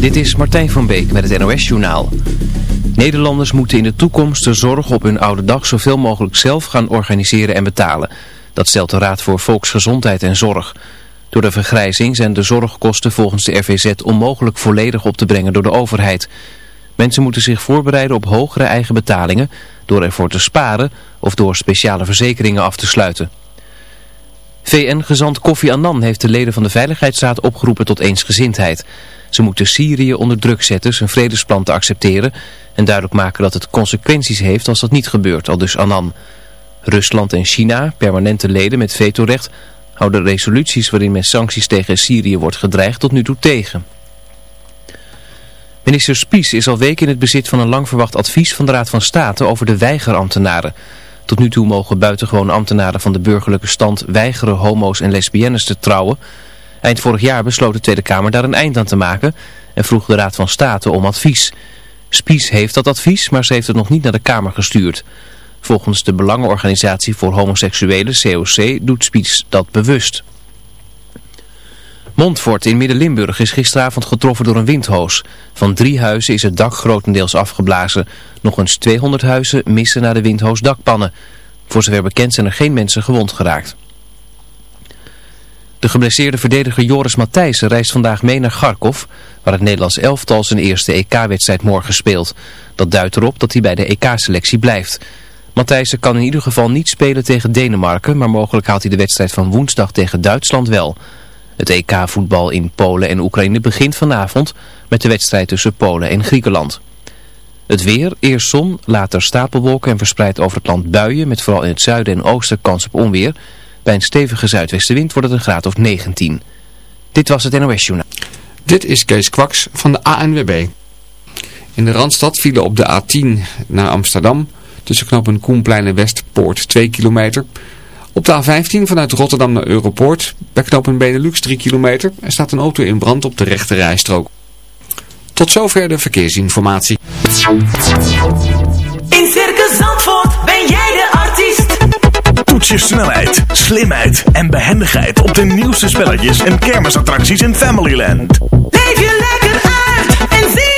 Dit is Martijn van Beek met het NOS-journaal. Nederlanders moeten in de toekomst de zorg op hun oude dag zoveel mogelijk zelf gaan organiseren en betalen. Dat stelt de Raad voor Volksgezondheid en Zorg. Door de vergrijzing zijn de zorgkosten volgens de RVZ onmogelijk volledig op te brengen door de overheid. Mensen moeten zich voorbereiden op hogere eigen betalingen door ervoor te sparen of door speciale verzekeringen af te sluiten. VN-gezant Kofi Annan heeft de leden van de Veiligheidsraad opgeroepen tot eensgezindheid. Ze moeten Syrië onder druk zetten zijn vredesplan te accepteren en duidelijk maken dat het consequenties heeft als dat niet gebeurt, al dus Annan. Rusland en China, permanente leden met vetorecht, houden resoluties waarin met sancties tegen Syrië wordt gedreigd tot nu toe tegen. Minister Spies is al weken in het bezit van een lang verwacht advies van de Raad van State over de weigerambtenaren. Tot nu toe mogen buitengewoon ambtenaren van de burgerlijke stand weigeren homo's en lesbiennes te trouwen. Eind vorig jaar besloot de Tweede Kamer daar een eind aan te maken en vroeg de Raad van State om advies. Spies heeft dat advies, maar ze heeft het nog niet naar de Kamer gestuurd. Volgens de Belangenorganisatie voor Homoseksuelen, COC, doet Spies dat bewust. Montfort in Midden-Limburg is gisteravond getroffen door een windhoos. Van drie huizen is het dak grotendeels afgeblazen. Nog eens 200 huizen missen naar de windhoos dakpannen. Voor zover bekend zijn er geen mensen gewond geraakt. De geblesseerde verdediger Joris Matthijssen reist vandaag mee naar Kharkov, waar het Nederlands elftal zijn eerste EK-wedstrijd morgen speelt. Dat duidt erop dat hij bij de EK-selectie blijft. Matthijssen kan in ieder geval niet spelen tegen Denemarken, maar mogelijk haalt hij de wedstrijd van woensdag tegen Duitsland wel. Het EK-voetbal in Polen en Oekraïne begint vanavond met de wedstrijd tussen Polen en Griekenland. Het weer, eerst zon, later stapelwolken en verspreid over het land buien met vooral in het zuiden en oosten kans op onweer. Bij een stevige zuidwestenwind wordt het een graad of 19. Dit was het NOS Journaal. Dit is Kees Kwaks van de ANWB. In de Randstad vielen op de A10 naar Amsterdam tussen knopen Koenplein en Westpoort 2 kilometer... Op de A15 vanuit Rotterdam naar Europoort, bij knooppunt Benelux 3 kilometer, er staat een auto in brand op de rechte rijstrook. Tot zover de verkeersinformatie. In Circus Zandvoort ben jij de artiest. Toets je snelheid, slimheid en behendigheid op de nieuwste spelletjes en kermisattracties in Familyland. Leef je lekker uit en zie.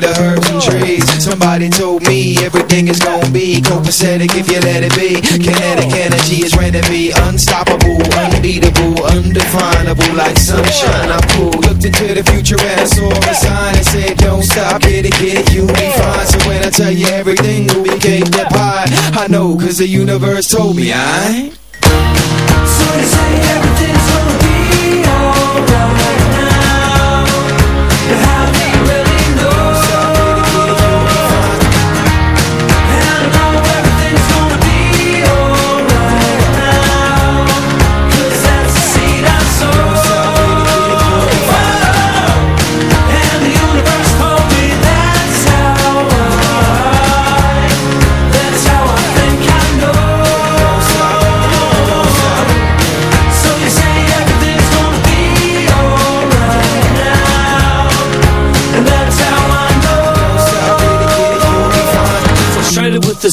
the herbs and trees. Somebody told me everything is gonna be copacetic if you let it be. Kinetic energy is ready to be unstoppable, unbeatable, undefinable, like sunshine. I pulled, looked into the future and I saw a sign that said, Don't stop, get it, get it, you'll be fine. So when I tell you everything will be cake that pie, I know, cause the universe told me I. So they say everything's gonna be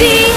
See.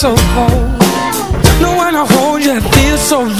so cold. No one to hold you, I feel so.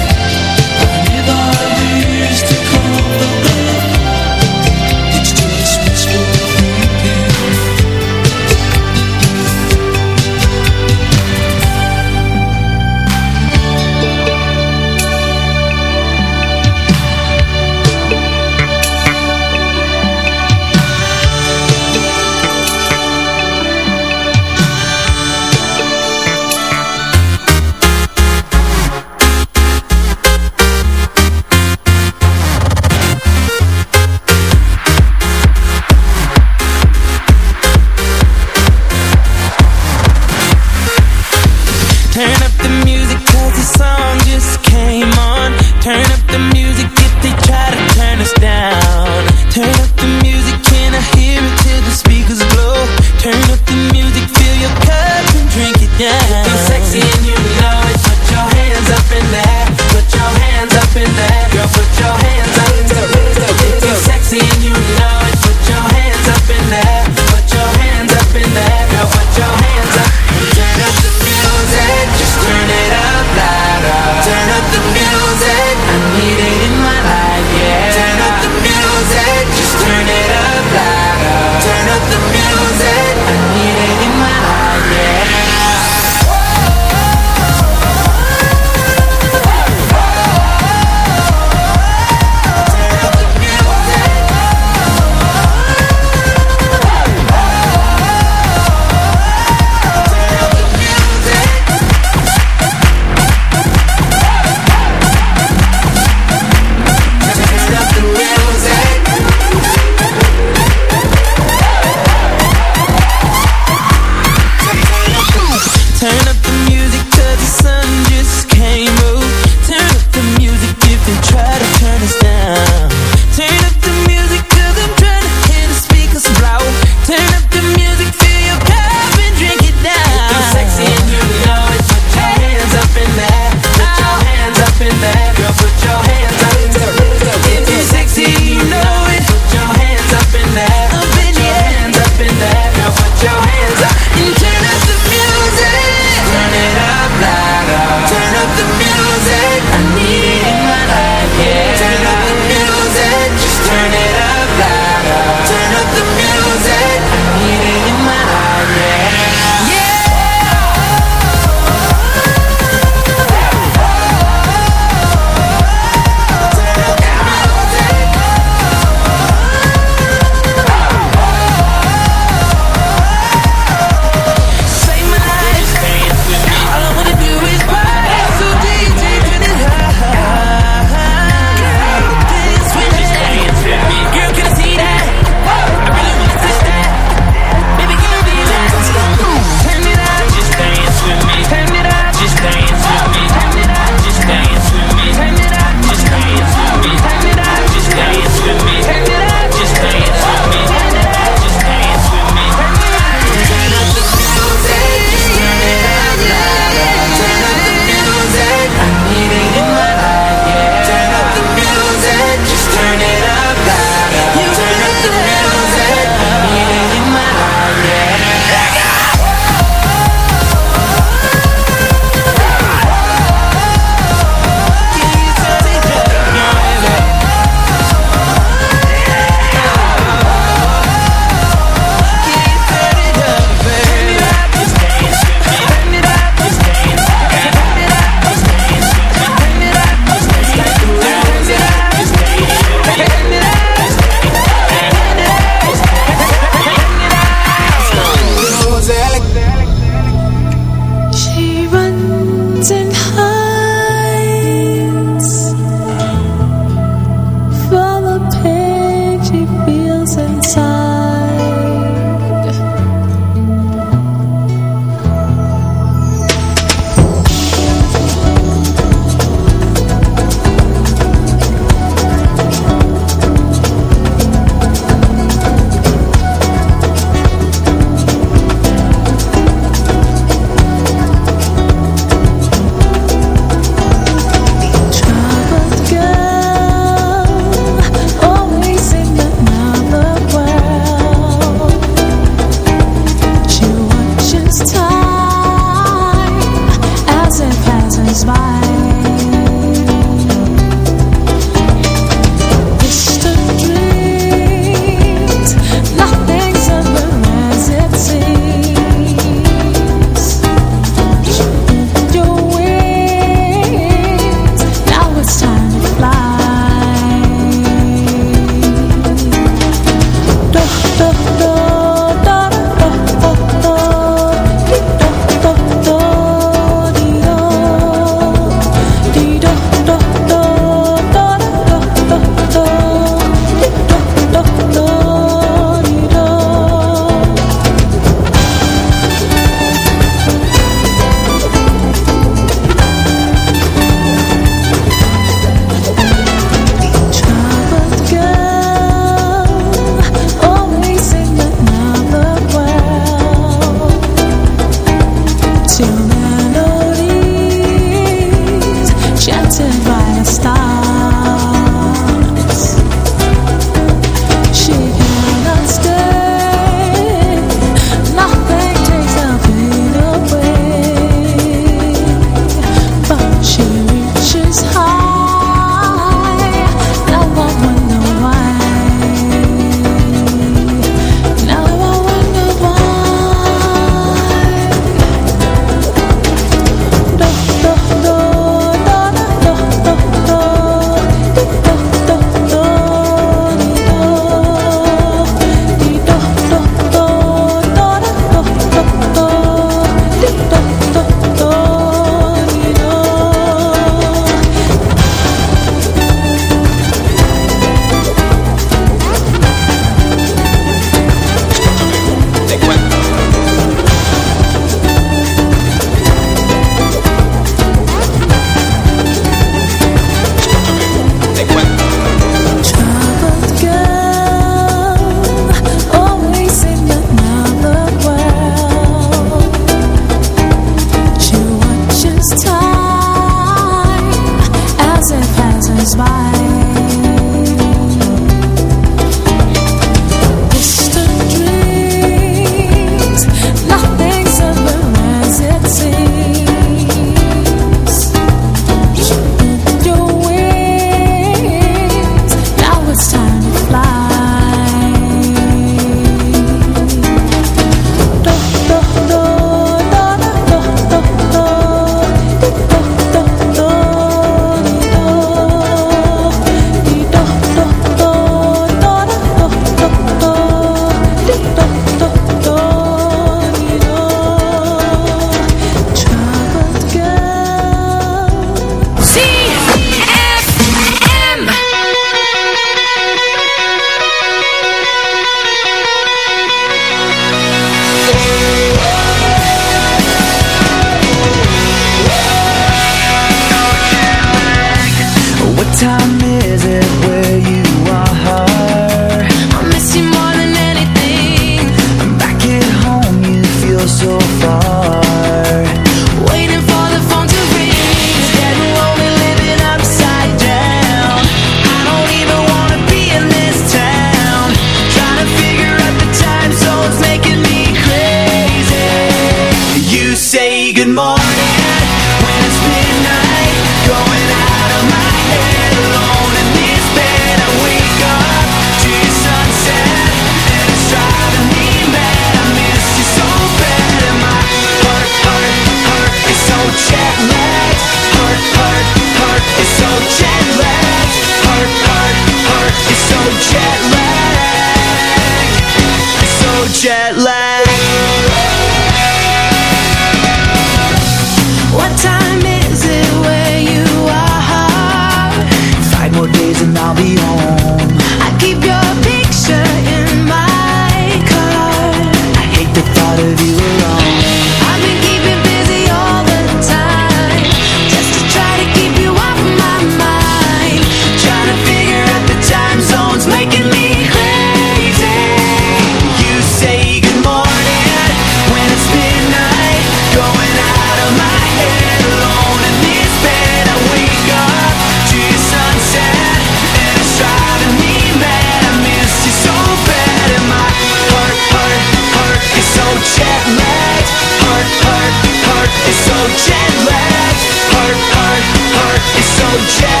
project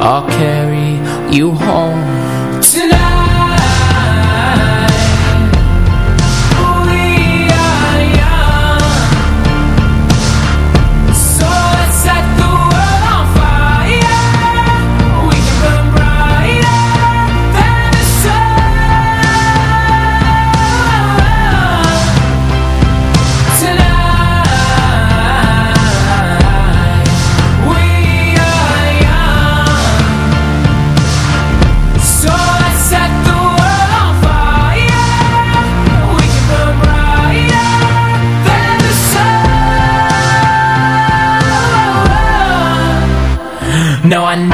I'll carry you home. No, I.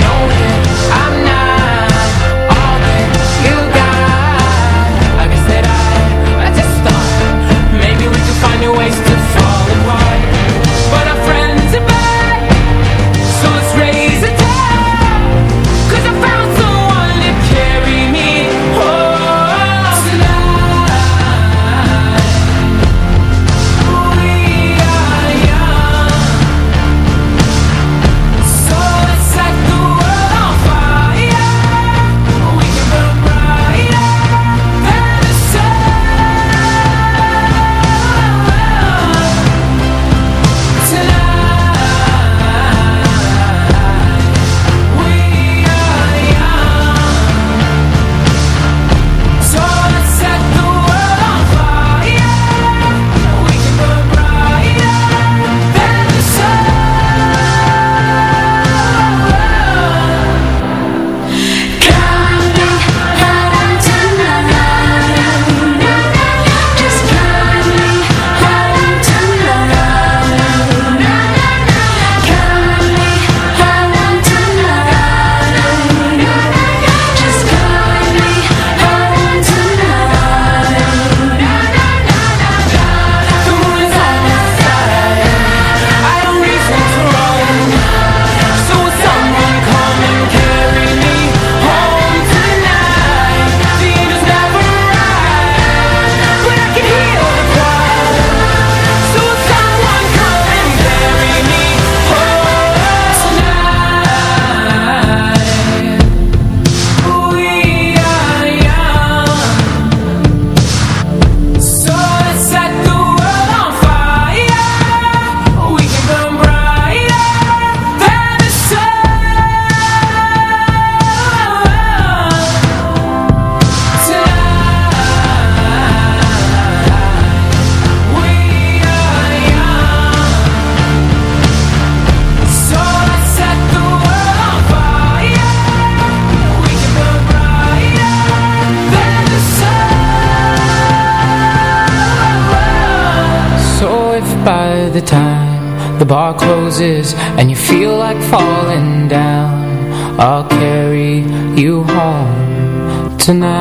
tonight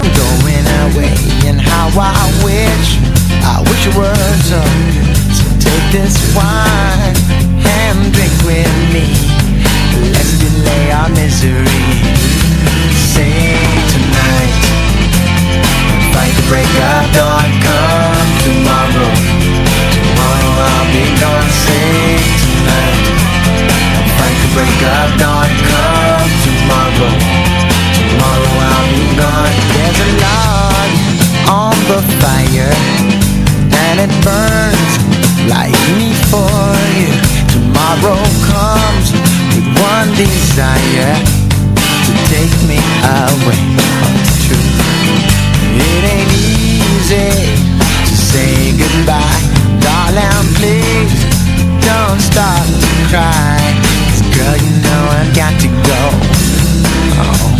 I'm going away And how I wish, I wish it were so So take this wine and drink with me Let's delay our misery. Say tonight, fight the break of dawn. Come tomorrow, tomorrow I'll be gone. Say tonight, fight the break of dawn. Come tomorrow, I'm not There's a log on the fire. And it burns like me for you. Tomorrow comes with one desire To take me away from the truth. It ain't easy to say goodbye Darling, please don't stop to cry. Cause girl, you know I've got to go. Oh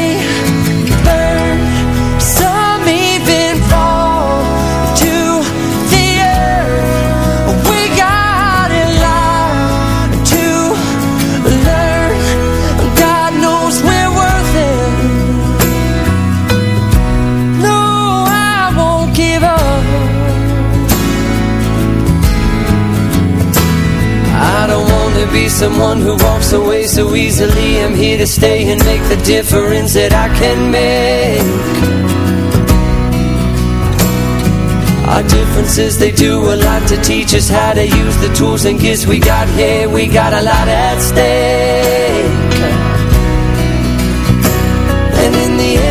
someone who walks away so easily. I'm here to stay and make the difference that I can make. Our differences, they do a lot to teach us how to use the tools and gifts we got here. We got a lot at stake. And in the end,